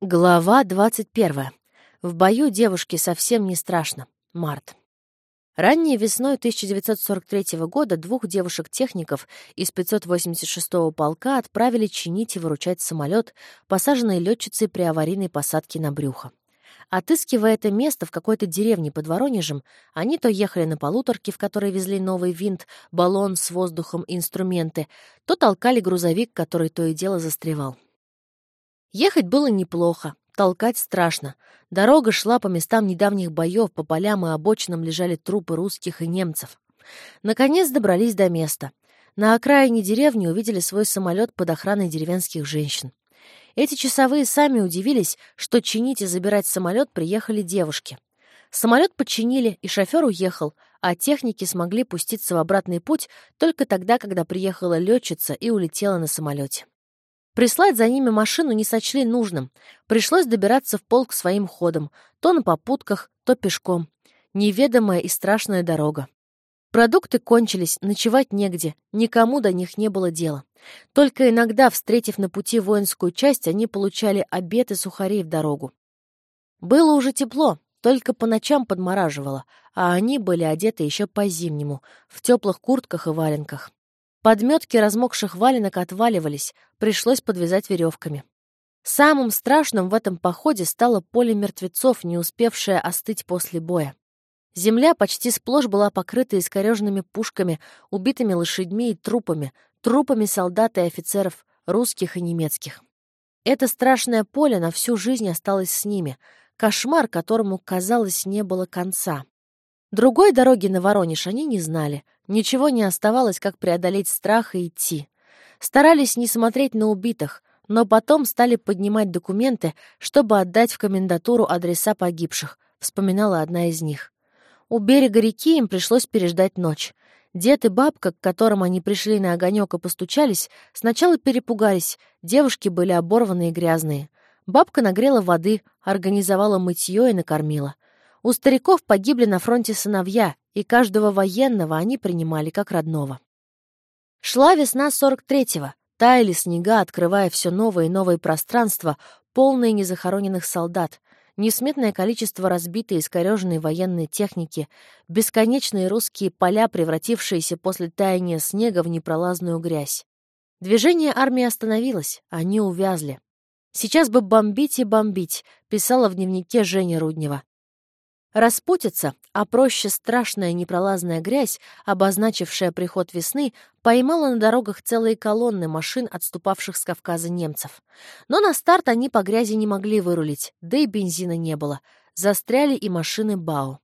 Глава 21. В бою девушке совсем не страшно. Март. Ранней весной 1943 года двух девушек-техников из 586-го полка отправили чинить и выручать самолет, посаженный летчицей при аварийной посадке на брюхо. Отыскивая это место в какой-то деревне под Воронежем, они то ехали на полуторке, в которой везли новый винт, баллон с воздухом и инструменты, то толкали грузовик, который то и дело застревал. Ехать было неплохо, толкать страшно. Дорога шла по местам недавних боев, по полям и обочинам лежали трупы русских и немцев. Наконец добрались до места. На окраине деревни увидели свой самолет под охраной деревенских женщин. Эти часовые сами удивились, что чинить и забирать самолет приехали девушки. Самолет починили, и шофер уехал, а техники смогли пуститься в обратный путь только тогда, когда приехала летчица и улетела на самолете. Прислать за ними машину не сочли нужным. Пришлось добираться в полк своим ходом, то на попутках, то пешком. Неведомая и страшная дорога. Продукты кончились, ночевать негде, никому до них не было дела. Только иногда, встретив на пути воинскую часть, они получали обед и сухари в дорогу. Было уже тепло, только по ночам подмораживало, а они были одеты еще по-зимнему, в теплых куртках и валенках. Подметки размокших валенок отваливались, пришлось подвязать веревками. Самым страшным в этом походе стало поле мертвецов, не успевшее остыть после боя. Земля почти сплошь была покрыта искореженными пушками, убитыми лошадьми и трупами, трупами солдат и офицеров, русских и немецких. Это страшное поле на всю жизнь осталось с ними, кошмар, которому, казалось, не было конца. Другой дороги на Воронеж они не знали. Ничего не оставалось, как преодолеть страх и идти. Старались не смотреть на убитых, но потом стали поднимать документы, чтобы отдать в комендатуру адреса погибших, вспоминала одна из них. У берега реки им пришлось переждать ночь. Дед и бабка, к которым они пришли на огонек и постучались, сначала перепугались, девушки были оборванные и грязные. Бабка нагрела воды, организовала мытье и накормила. У стариков погибли на фронте сыновья, и каждого военного они принимали как родного. Шла весна 43-го, таяли снега, открывая все новое и новое пространство, полное незахороненных солдат, несметное количество разбитой и искореженной военной техники, бесконечные русские поля, превратившиеся после таяния снега в непролазную грязь. Движение армии остановилось, они увязли. «Сейчас бы бомбить и бомбить», — писала в дневнике Женя Руднева. Распутица, а проще страшная непролазная грязь, обозначившая приход весны, поймала на дорогах целые колонны машин, отступавших с Кавказа немцев. Но на старт они по грязи не могли вырулить, да и бензина не было. Застряли и машины БАУ.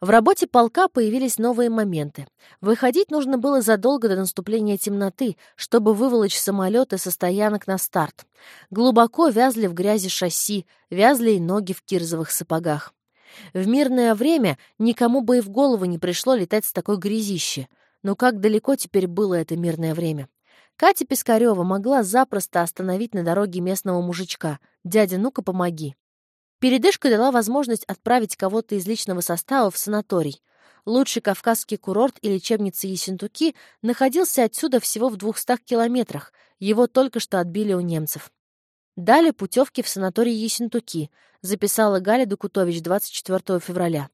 В работе полка появились новые моменты. Выходить нужно было задолго до наступления темноты, чтобы выволочь самолеты со стоянок на старт. Глубоко вязли в грязи шасси, вязли и ноги в кирзовых сапогах. В мирное время никому бы и в голову не пришло летать с такой грязище. Но как далеко теперь было это мирное время? Катя Пискарева могла запросто остановить на дороге местного мужичка. «Дядя, ну-ка, помоги». Передышка дала возможность отправить кого-то из личного состава в санаторий. Лучший кавказский курорт и лечебница Ессентуки находился отсюда всего в двухстах километрах. Его только что отбили у немцев. Дали путевки в санаторий Ессентуки, записала Галя Дукутович 24 февраля.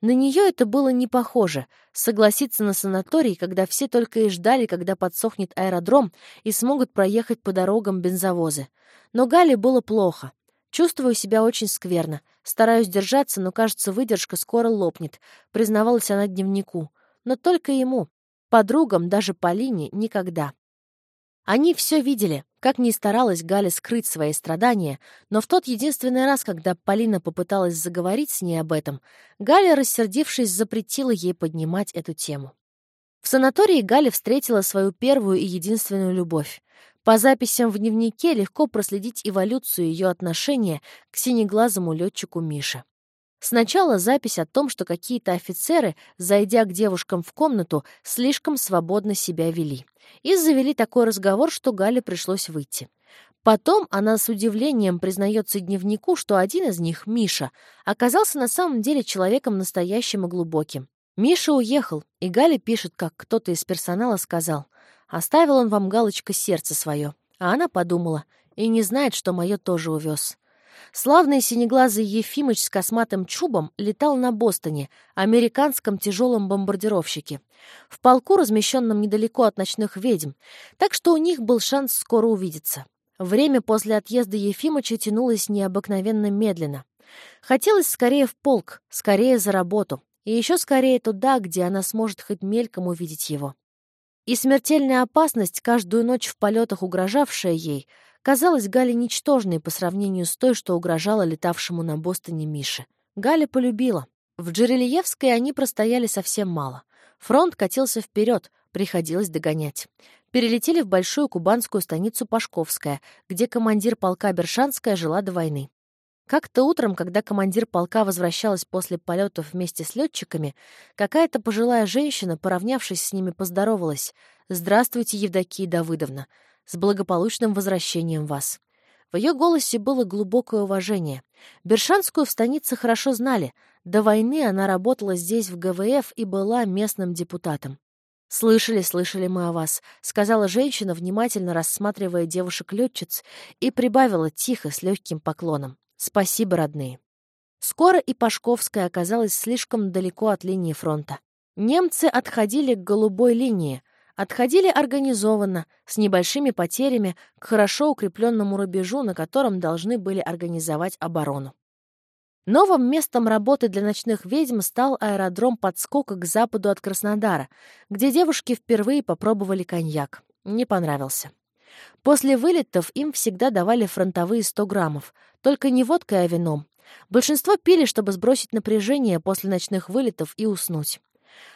На нее это было не похоже — согласиться на санаторий, когда все только и ждали, когда подсохнет аэродром и смогут проехать по дорогам бензовозы. Но Гале было плохо. Чувствую себя очень скверно. Стараюсь держаться, но, кажется, выдержка скоро лопнет, признавалась она дневнику. Но только ему. Подругам, даже Полине, никогда. Они все видели, как ни старалась Галя скрыть свои страдания, но в тот единственный раз, когда Полина попыталась заговорить с ней об этом, Галя, рассердившись, запретила ей поднимать эту тему. В санатории Галя встретила свою первую и единственную любовь. По записям в дневнике легко проследить эволюцию ее отношения к синеглазому летчику Мише. Сначала запись о том, что какие-то офицеры, зайдя к девушкам в комнату, слишком свободно себя вели. И завели такой разговор, что Гале пришлось выйти. Потом она с удивлением признается дневнику, что один из них, Миша, оказался на самом деле человеком настоящим и глубоким. Миша уехал, и Галя пишет, как кто-то из персонала сказал. Оставил он вам галочка сердце свое. А она подумала, и не знает, что мое тоже увез. Славный синеглазый Ефимыч с косматым чубом летал на Бостоне, американском тяжелом бомбардировщике, в полку, размещенном недалеко от ночных ведьм, так что у них был шанс скоро увидеться. Время после отъезда Ефимыча тянулось необыкновенно медленно. Хотелось скорее в полк, скорее за работу, и еще скорее туда, где она сможет хоть мельком увидеть его. И смертельная опасность, каждую ночь в полетах угрожавшая ей, казалась Гале ничтожной по сравнению с той, что угрожала летавшему на Бостоне Мише. Галя полюбила. В Джерельевской они простояли совсем мало. Фронт катился вперед, приходилось догонять. Перелетели в большую кубанскую станицу Пашковская, где командир полка Бершанская жила до войны. Как-то утром, когда командир полка возвращалась после полетов вместе с летчиками, какая-то пожилая женщина, поравнявшись с ними, поздоровалась. «Здравствуйте, Евдокия Давыдовна. С благополучным возвращением вас». В ее голосе было глубокое уважение. Бершанскую в станице хорошо знали. До войны она работала здесь, в ГВФ, и была местным депутатом. «Слышали, слышали мы о вас», — сказала женщина, внимательно рассматривая девушек-летчиц, и прибавила тихо, с легким поклоном. «Спасибо, родные». Скоро и Пашковская оказалась слишком далеко от линии фронта. Немцы отходили к голубой линии, отходили организованно, с небольшими потерями, к хорошо укрепленному рубежу, на котором должны были организовать оборону. Новым местом работы для ночных ведьм стал аэродром подскока к западу от Краснодара, где девушки впервые попробовали коньяк. Не понравился. После вылетов им всегда давали фронтовые 100 граммов, только не водкой, а вином. Большинство пили, чтобы сбросить напряжение после ночных вылетов и уснуть.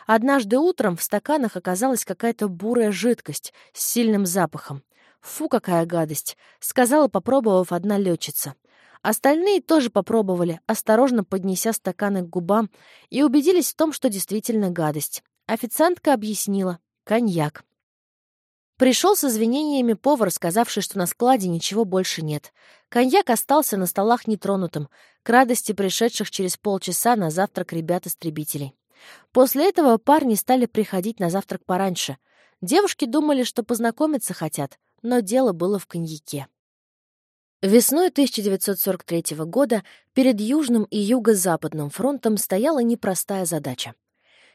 Однажды утром в стаканах оказалась какая-то бурая жидкость с сильным запахом. «Фу, какая гадость!» — сказала, попробовав одна летчица. Остальные тоже попробовали, осторожно поднеся стаканы к губам, и убедились в том, что действительно гадость. Официантка объяснила. Коньяк. Пришел с извинениями повар, сказавший, что на складе ничего больше нет. Коньяк остался на столах нетронутым, к радости пришедших через полчаса на завтрак ребят-истребителей. После этого парни стали приходить на завтрак пораньше. Девушки думали, что познакомиться хотят, но дело было в коньяке. Весной 1943 года перед Южным и Юго-Западным фронтом стояла непростая задача.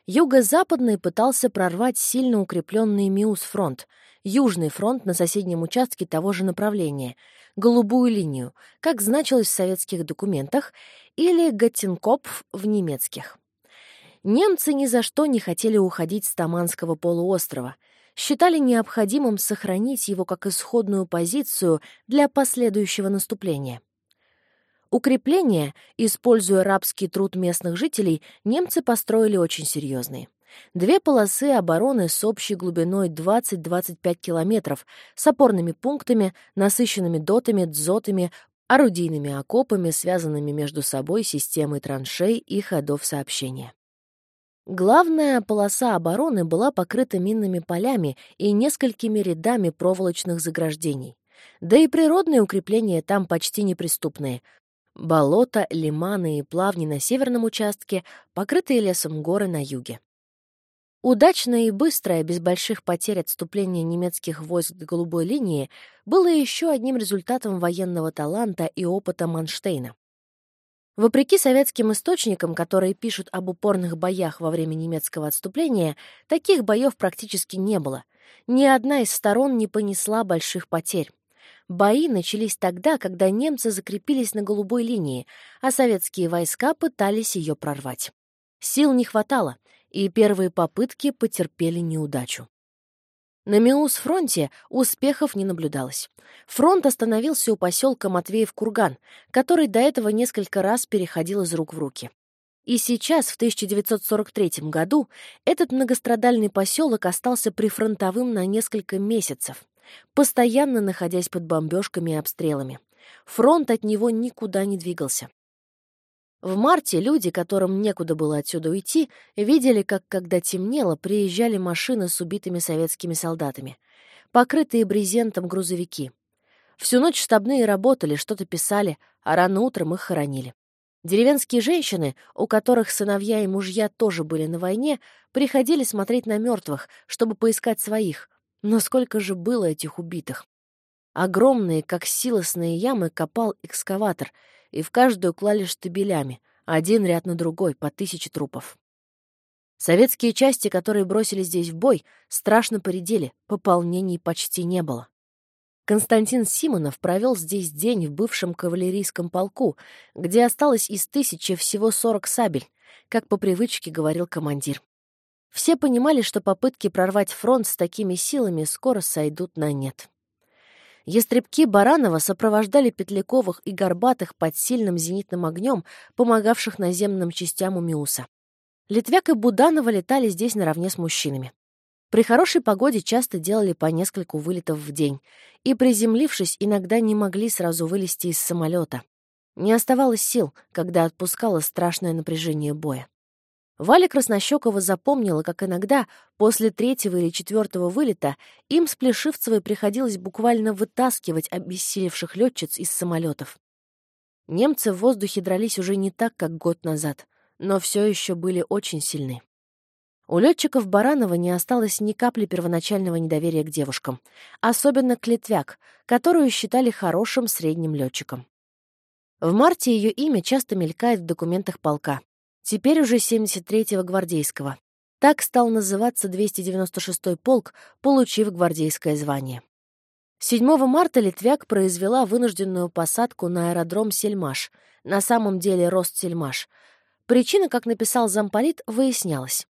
Юго-Западный пытался прорвать сильно укрепленный Миус-фронт, Южный фронт на соседнем участке того же направления, голубую линию, как значилось в советских документах, или Гаттенкопф в немецких. Немцы ни за что не хотели уходить с Таманского полуострова — считали необходимым сохранить его как исходную позицию для последующего наступления. Укрепления, используя рабский труд местных жителей, немцы построили очень серьезные. Две полосы обороны с общей глубиной 20-25 километров, с опорными пунктами, насыщенными дотами, дзотами, орудийными окопами, связанными между собой системой траншей и ходов сообщения. Главная полоса обороны была покрыта минными полями и несколькими рядами проволочных заграждений. Да и природные укрепления там почти неприступные. Болота, лиманы и плавни на северном участке, покрытые лесом горы на юге. Удачное и быстрое, без больших потерь отступление немецких войск до голубой линии было еще одним результатом военного таланта и опыта Манштейна. Вопреки советским источникам, которые пишут об упорных боях во время немецкого отступления, таких боев практически не было. Ни одна из сторон не понесла больших потерь. Бои начались тогда, когда немцы закрепились на голубой линии, а советские войска пытались ее прорвать. Сил не хватало, и первые попытки потерпели неудачу. На Миус-фронте успехов не наблюдалось. Фронт остановился у поселка Матвеев-Курган, который до этого несколько раз переходил из рук в руки. И сейчас, в 1943 году, этот многострадальный поселок остался прифронтовым на несколько месяцев, постоянно находясь под бомбежками и обстрелами. Фронт от него никуда не двигался. В марте люди, которым некуда было отсюда уйти, видели, как, когда темнело, приезжали машины с убитыми советскими солдатами, покрытые брезентом грузовики. Всю ночь штабные работали, что-то писали, а рано утром их хоронили. Деревенские женщины, у которых сыновья и мужья тоже были на войне, приходили смотреть на мертвых, чтобы поискать своих. Но сколько же было этих убитых? Огромные, как силосные ямы, копал экскаватор, и в каждую клали штабелями, один ряд на другой, по тысяче трупов. Советские части, которые бросили здесь в бой, страшно поредели, пополнений почти не было. Константин Симонов провел здесь день в бывшем кавалерийском полку, где осталось из тысячи всего сорок сабель, как по привычке говорил командир. Все понимали, что попытки прорвать фронт с такими силами скоро сойдут на нет. Ястребки Баранова сопровождали Петляковых и Горбатых под сильным зенитным огнем, помогавших наземным частям у Миуса. Литвяк и Буданова летали здесь наравне с мужчинами. При хорошей погоде часто делали по нескольку вылетов в день, и, приземлившись, иногда не могли сразу вылезти из самолета. Не оставалось сил, когда отпускало страшное напряжение боя. Валя Краснощекова запомнила, как иногда, после третьего или четвертого вылета, им с Плешивцевой приходилось буквально вытаскивать обессилевших летчиц из самолетов. Немцы в воздухе дрались уже не так, как год назад, но все еще были очень сильны. У летчиков Баранова не осталось ни капли первоначального недоверия к девушкам, особенно к Литвяк, которую считали хорошим средним летчиком. В марте ее имя часто мелькает в документах полка теперь уже 73-го гвардейского. Так стал называться 296-й полк, получив гвардейское звание. 7 марта Литвяк произвела вынужденную посадку на аэродром Сельмаш, на самом деле Рост Сельмаш. Причина, как написал замполит, выяснялась.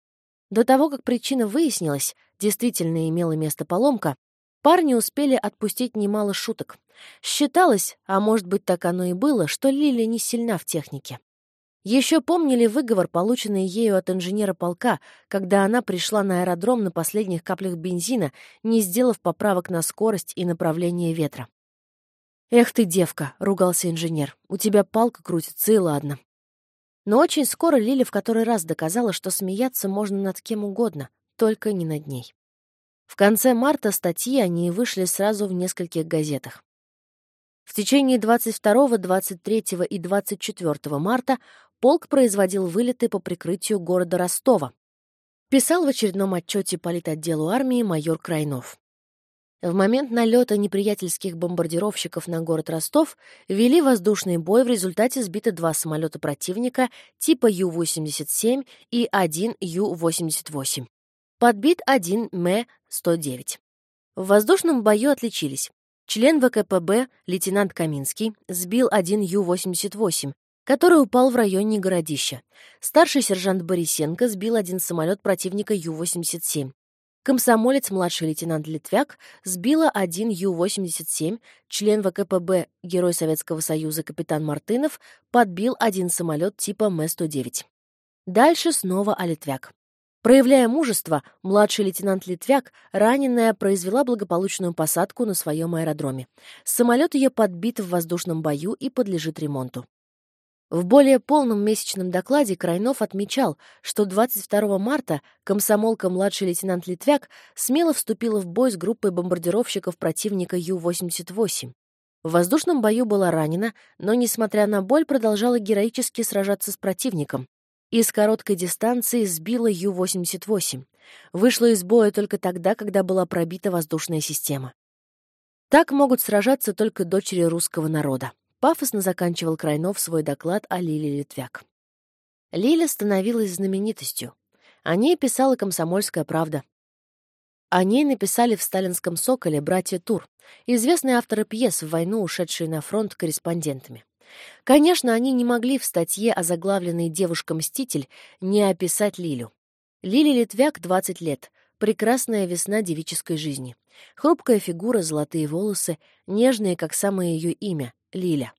До того, как причина выяснилась, действительно имела место поломка, парни успели отпустить немало шуток. Считалось, а может быть так оно и было, что Лили не сильна в технике. Еще помнили выговор, полученный ею от инженера полка, когда она пришла на аэродром на последних каплях бензина, не сделав поправок на скорость и направление ветра. «Эх ты, девка!» — ругался инженер. «У тебя палка крутится, и ладно». Но очень скоро Лили в который раз доказала, что смеяться можно над кем угодно, только не над ней. В конце марта статьи они вышли сразу в нескольких газетах. В течение 22, 23 и 24 марта полк производил вылеты по прикрытию города Ростова. Писал в очередном отчете политотделу армии майор Крайнов. В момент налета неприятельских бомбардировщиков на город Ростов вели воздушный бой, в результате сбито два самолета противника типа Ю-87 и один Ю-88. Подбит один М-109. В воздушном бою отличились. Член ВКПБ, лейтенант Каминский, сбил один Ю-88, который упал в районе городища. Старший сержант Борисенко сбил один самолет противника Ю-87. Комсомолец младший лейтенант Литвяк сбила один Ю-87, член ВКПБ, герой Советского Союза капитан Мартынов, подбил один самолет типа М-109. Дальше снова о Литвяк. Проявляя мужество, младший лейтенант Литвяк, раненая, произвела благополучную посадку на своем аэродроме. Самолет ее подбит в воздушном бою и подлежит ремонту. В более полном месячном докладе Крайнов отмечал, что 22 марта комсомолка-младший лейтенант Литвяк смело вступила в бой с группой бомбардировщиков противника Ю-88. В воздушном бою была ранена, но, несмотря на боль, продолжала героически сражаться с противником. И с короткой дистанции сбила Ю-88. Вышла из боя только тогда, когда была пробита воздушная система. Так могут сражаться только дочери русского народа. Пафосно заканчивал Крайнов свой доклад о Лиле Литвяк. Лиля становилась знаменитостью. О ней писала «Комсомольская правда». О ней написали в сталинском «Соколе» братья Тур, известные авторы пьес в войну, ушедшие на фронт корреспондентами. Конечно, они не могли в статье о заглавленной «Девушка-мститель» не описать Лилю. Лили Литвяк, 20 лет, прекрасная весна девической жизни. Хрупкая фигура, золотые волосы, нежные, как самое ее имя, Лиля.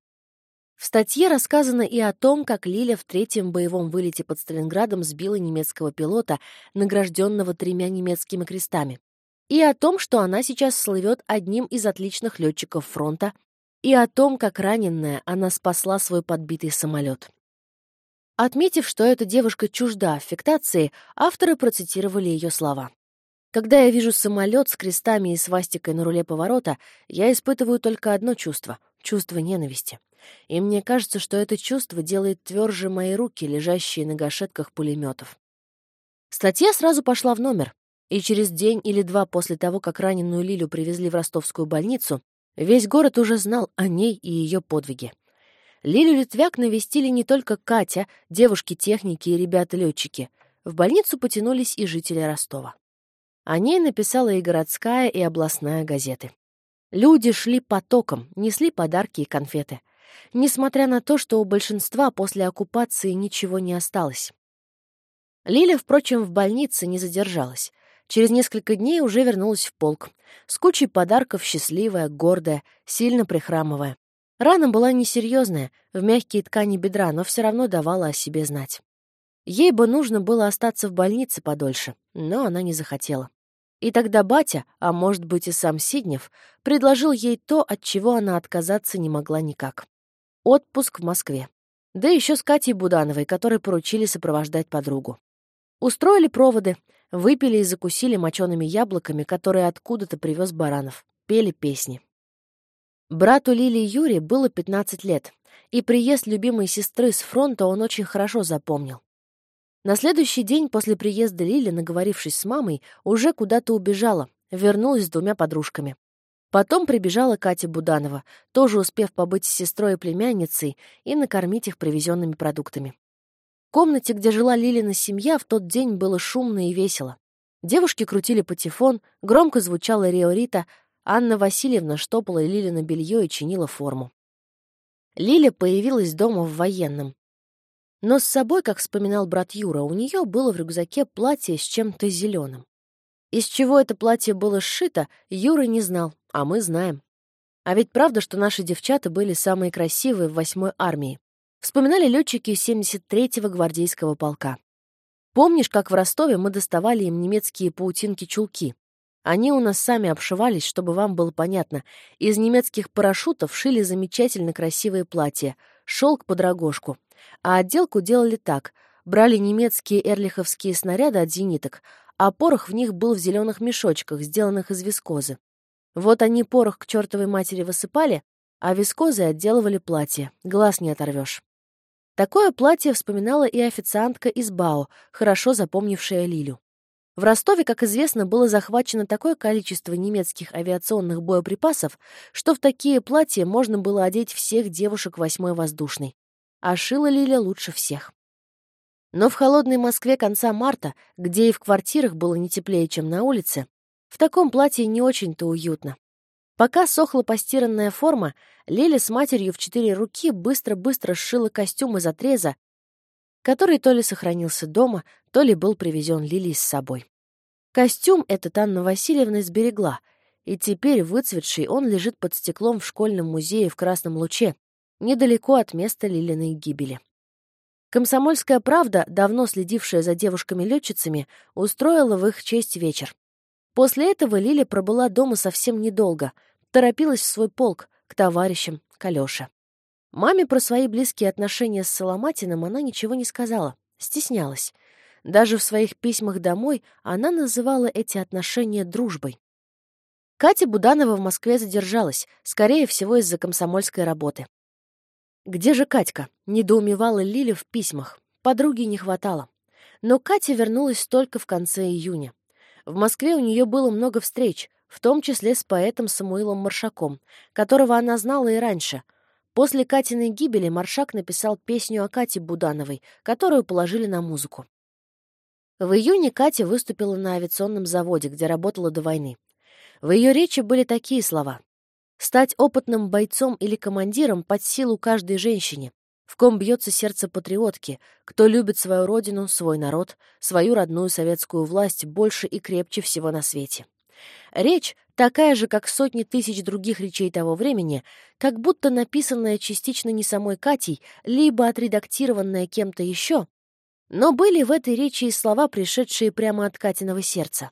В статье рассказано и о том, как Лиля в третьем боевом вылете под Сталинградом сбила немецкого пилота, награжденного тремя немецкими крестами, и о том, что она сейчас слывет одним из отличных летчиков фронта, и о том, как раненная она спасла свой подбитый самолет. Отметив, что эта девушка чужда аффектации, авторы процитировали ее слова. Когда я вижу самолет с крестами и свастикой на руле поворота, я испытываю только одно чувство — чувство ненависти. И мне кажется, что это чувство делает тверже мои руки, лежащие на гашетках пулеметов. Статья сразу пошла в номер, и через день или два после того, как раненую Лилю привезли в ростовскую больницу, Весь город уже знал о ней и ее подвиге. Лилю Литвяк навестили не только Катя, девушки-техники и ребята-летчики. В больницу потянулись и жители Ростова. О ней написала и городская, и областная газеты. Люди шли потоком, несли подарки и конфеты. Несмотря на то, что у большинства после оккупации ничего не осталось. Лиля, впрочем, в больнице не задержалась. Через несколько дней уже вернулась в полк. С кучей подарков, счастливая, гордая, сильно прихрамывая. Рана была несерьезная, в мягкие ткани бедра, но все равно давала о себе знать. Ей бы нужно было остаться в больнице подольше, но она не захотела. И тогда батя, а может быть и сам Сиднев, предложил ей то, от чего она отказаться не могла никак. Отпуск в Москве. Да еще с Катей Будановой, которой поручили сопровождать подругу. Устроили проводы, выпили и закусили мочеными яблоками, которые откуда-то привез Баранов. Пели песни. Брату Лили Юре было 15 лет, и приезд любимой сестры с фронта он очень хорошо запомнил. На следующий день после приезда Лили, наговорившись с мамой, уже куда-то убежала, вернулась с двумя подружками. Потом прибежала Катя Буданова, тоже успев побыть с сестрой и племянницей и накормить их привезенными продуктами. В комнате, где жила Лилина семья, в тот день было шумно и весело. Девушки крутили патефон, громко звучала Риорита, Анна Васильевна штопала Лилина белье и чинила форму. Лиля появилась дома в военном. Но с собой, как вспоминал брат Юра, у нее было в рюкзаке платье с чем-то зеленым. Из чего это платье было сшито, Юра не знал, а мы знаем. А ведь правда, что наши девчата были самые красивые в восьмой армии. Вспоминали летчики 73-го гвардейского полка. Помнишь, как в Ростове мы доставали им немецкие паутинки-чулки? Они у нас сами обшивались, чтобы вам было понятно. Из немецких парашютов шили замечательно красивые платья, шелк под рогожку. А отделку делали так. Брали немецкие эрлиховские снаряды от зениток, а порох в них был в зеленых мешочках, сделанных из вискозы. Вот они порох к чертовой матери высыпали, а вискозой отделывали платье. Глаз не оторвешь. Такое платье вспоминала и официантка из Бао, хорошо запомнившая Лилю. В Ростове, как известно, было захвачено такое количество немецких авиационных боеприпасов, что в такие платья можно было одеть всех девушек восьмой воздушной. А шила Лиля лучше всех. Но в холодной Москве конца марта, где и в квартирах было не теплее, чем на улице, в таком платье не очень-то уютно. Пока сохла постиранная форма, Лиля с матерью в четыре руки быстро-быстро сшила костюм из отреза, который то ли сохранился дома, то ли был привезен Лили с собой. Костюм этот Анна Васильевна сберегла, и теперь, выцветший, он лежит под стеклом в школьном музее в Красном Луче, недалеко от места Лилиной гибели. Комсомольская правда, давно следившая за девушками-летчицами, устроила в их честь вечер. После этого Лиля пробыла дома совсем недолго, торопилась в свой полк, к товарищам, к Алёше. Маме про свои близкие отношения с Соломатиным она ничего не сказала, стеснялась. Даже в своих письмах домой она называла эти отношения дружбой. Катя Буданова в Москве задержалась, скорее всего, из-за комсомольской работы. «Где же Катька?» — недоумевала Лиля в письмах. Подруги не хватало. Но Катя вернулась только в конце июня. В Москве у нее было много встреч, в том числе с поэтом Самуилом Маршаком, которого она знала и раньше — После Катиной гибели Маршак написал песню о Кате Будановой, которую положили на музыку. В июне Катя выступила на авиационном заводе, где работала до войны. В ее речи были такие слова. «Стать опытным бойцом или командиром под силу каждой женщине, в ком бьется сердце патриотки, кто любит свою родину, свой народ, свою родную советскую власть больше и крепче всего на свете. Речь, такая же, как сотни тысяч других речей того времени, как будто написанная частично не самой Катей, либо отредактированная кем-то еще, но были в этой речи и слова, пришедшие прямо от Катиного сердца.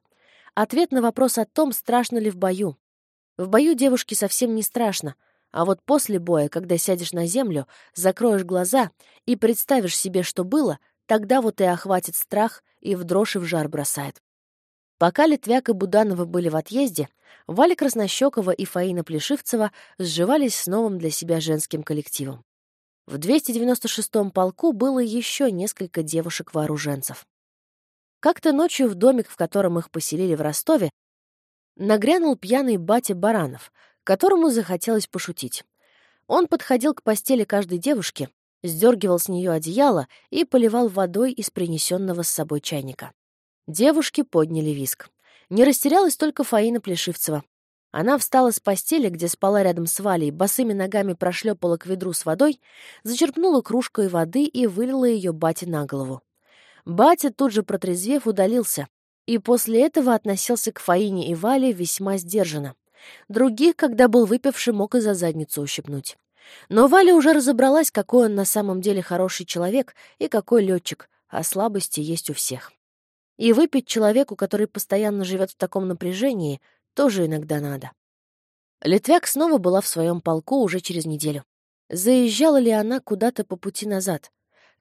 Ответ на вопрос о том, страшно ли в бою. В бою девушке совсем не страшно, а вот после боя, когда сядешь на землю, закроешь глаза и представишь себе, что было, тогда вот и охватит страх и в дрожь и в жар бросает. Пока Литвяк и Буданова были в отъезде, Валя Краснощекова и Фаина Плешивцева сживались с новым для себя женским коллективом. В 296-м полку было еще несколько девушек-вооруженцев. Как-то ночью в домик, в котором их поселили в Ростове, нагрянул пьяный батя Баранов, которому захотелось пошутить. Он подходил к постели каждой девушки, сдергивал с нее одеяло и поливал водой из принесенного с собой чайника. Девушки подняли виск. Не растерялась только Фаина Плешивцева. Она встала с постели, где спала рядом с Валей, босыми ногами прошлепала к ведру с водой, зачерпнула кружкой воды и вылила ее бате на голову. Батя, тут же протрезвев, удалился, и после этого относился к Фаине и Вале весьма сдержанно. Других, когда был выпивший, мог и за задницу ущипнуть. Но Валя уже разобралась, какой он на самом деле хороший человек и какой летчик, а слабости есть у всех. И выпить человеку, который постоянно живет в таком напряжении, тоже иногда надо. Литвяк снова была в своем полку уже через неделю. Заезжала ли она куда-то по пути назад?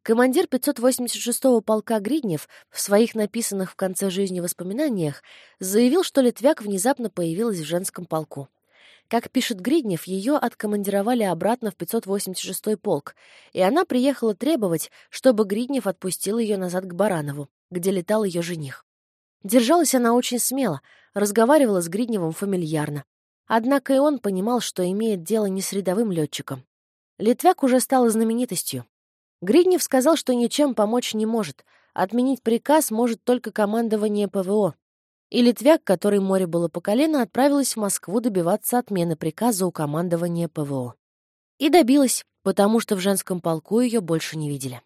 Командир 586-го полка Гриднев в своих написанных в конце жизни воспоминаниях заявил, что Литвяк внезапно появилась в женском полку. Как пишет Гриднев, ее откомандировали обратно в 586-й полк, и она приехала требовать, чтобы Гриднев отпустил ее назад к Баранову, где летал ее жених. Держалась она очень смело, разговаривала с Гридневым фамильярно. Однако и он понимал, что имеет дело не с рядовым летчиком. Литвяк уже стала знаменитостью. Гриднев сказал, что ничем помочь не может. Отменить приказ может только командование ПВО. И Литвяк, который море было по колено, отправилась в Москву добиваться отмены приказа у командования ПВО. И добилась, потому что в женском полку ее больше не видели.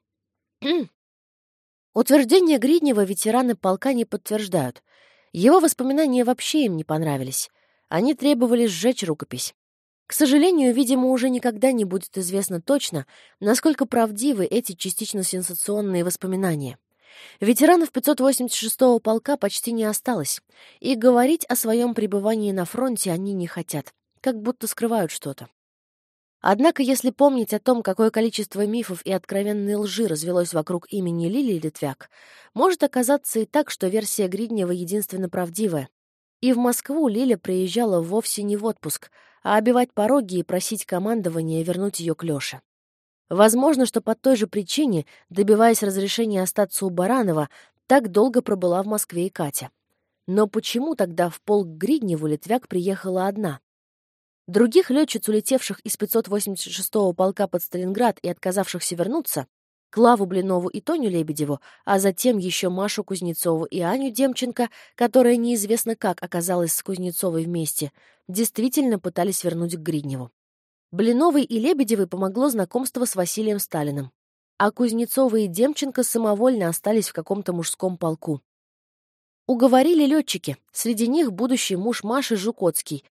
Утверждения Гриднева ветераны полка не подтверждают. Его воспоминания вообще им не понравились. Они требовали сжечь рукопись. К сожалению, видимо, уже никогда не будет известно точно, насколько правдивы эти частично сенсационные воспоминания. Ветеранов 586-го полка почти не осталось, и говорить о своем пребывании на фронте они не хотят, как будто скрывают что-то. Однако, если помнить о том, какое количество мифов и откровенной лжи развелось вокруг имени Лилии Литвяк, может оказаться и так, что версия Гриднева единственно правдивая. И в Москву Лиля приезжала вовсе не в отпуск, а обивать пороги и просить командования вернуть ее к Лёше. Возможно, что по той же причине, добиваясь разрешения остаться у Баранова, так долго пробыла в Москве и Катя. Но почему тогда в полк Гридневу Литвяк приехала одна? Других летчиц, улетевших из 586-го полка под Сталинград и отказавшихся вернуться, Клаву Блинову и Тоню Лебедеву, а затем еще Машу Кузнецову и Аню Демченко, которая неизвестно как оказалась с Кузнецовой вместе, действительно пытались вернуть к Гридневу. Блиновой и Лебедевой помогло знакомство с Василием Сталиным, а Кузнецова и Демченко самовольно остались в каком-то мужском полку. Уговорили летчики, среди них будущий муж Маши Жукотский,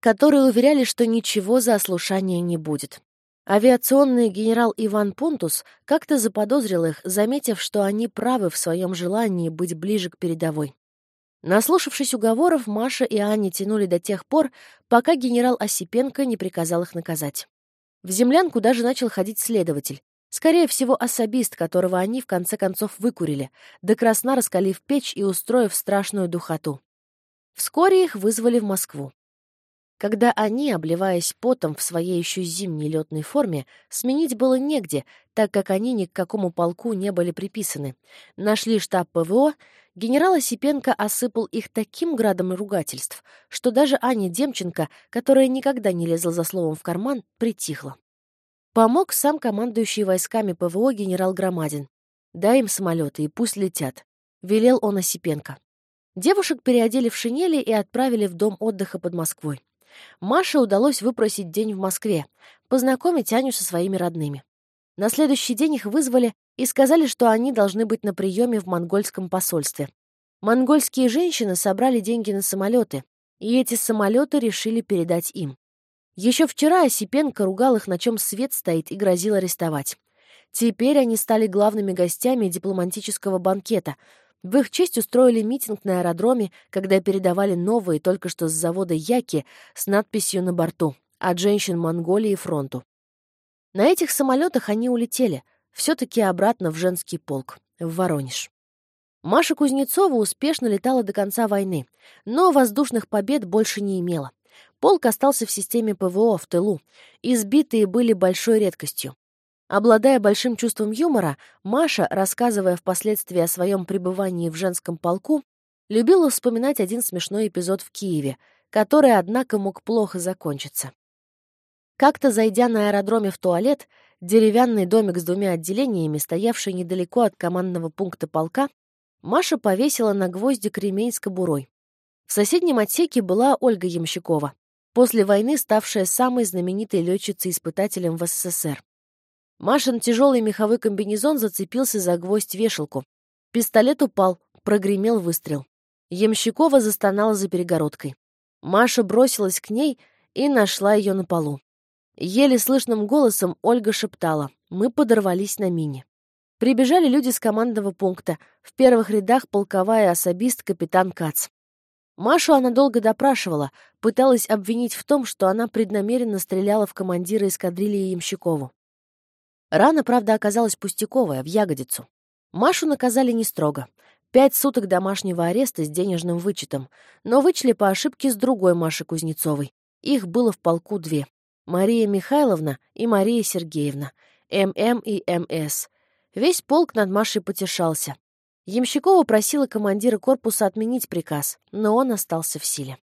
которые уверяли, что ничего за ослушание не будет. Авиационный генерал Иван Пунтус как-то заподозрил их, заметив, что они правы в своем желании быть ближе к передовой. Наслушавшись уговоров, Маша и Аня тянули до тех пор, пока генерал Осипенко не приказал их наказать. В землянку даже начал ходить следователь. Скорее всего, особист, которого они в конце концов выкурили, до красна раскалив печь и устроив страшную духоту. Вскоре их вызвали в Москву. Когда они, обливаясь потом в своей еще зимней летной форме, сменить было негде, так как они ни к какому полку не были приписаны. Нашли штаб ПВО, генерал Осипенко осыпал их таким градом ругательств, что даже Аня Демченко, которая никогда не лезла за словом в карман, притихла. Помог сам командующий войсками ПВО генерал Громадин. «Дай им самолеты и пусть летят», — велел он Осипенко. Девушек переодели в шинели и отправили в дом отдыха под Москвой. Маше удалось выпросить день в Москве, познакомить Аню со своими родными. На следующий день их вызвали и сказали, что они должны быть на приеме в монгольском посольстве. Монгольские женщины собрали деньги на самолеты, и эти самолеты решили передать им. Еще вчера Осипенко ругал их, на чем свет стоит, и грозил арестовать. Теперь они стали главными гостями дипломатического банкета, в их честь устроили митинг на аэродроме, когда передавали новые только что с завода Яки с надписью на борту «От женщин Монголии фронту». На этих самолетах они улетели, все-таки обратно в женский полк, в Воронеж. Маша Кузнецова успешно летала до конца войны, но воздушных побед больше не имела. Полк остался в системе ПВО в тылу. Избитые были большой редкостью. Обладая большим чувством юмора, Маша, рассказывая впоследствии о своем пребывании в женском полку, любила вспоминать один смешной эпизод в Киеве, который, однако, мог плохо закончиться. Как-то зайдя на аэродроме в туалет, деревянный домик с двумя отделениями, стоявший недалеко от командного пункта полка, Маша повесила на гвоздик ремень с кобурой. В соседнем отсеке была Ольга Ямщикова, после войны ставшая самой знаменитой летчицей-испытателем в СССР. Машин тяжелый меховой комбинезон зацепился за гвоздь вешалку. Пистолет упал, прогремел выстрел. Ямщикова застонала за перегородкой. Маша бросилась к ней и нашла ее на полу. Еле слышным голосом Ольга шептала «Мы подорвались на мине». Прибежали люди с командного пункта. В первых рядах полковая особист капитан Кац. Машу она долго допрашивала, пыталась обвинить в том, что она преднамеренно стреляла в командира эскадрильи Ямщикову. Рана, правда, оказалась пустяковая, в ягодицу. Машу наказали не строго. Пять суток домашнего ареста с денежным вычетом, но вычли по ошибке с другой Машей Кузнецовой. Их было в полку две. Мария Михайловна и Мария Сергеевна, ММ и МС. Весь полк над Машей потешался. Ямщикова просила командира корпуса отменить приказ, но он остался в силе.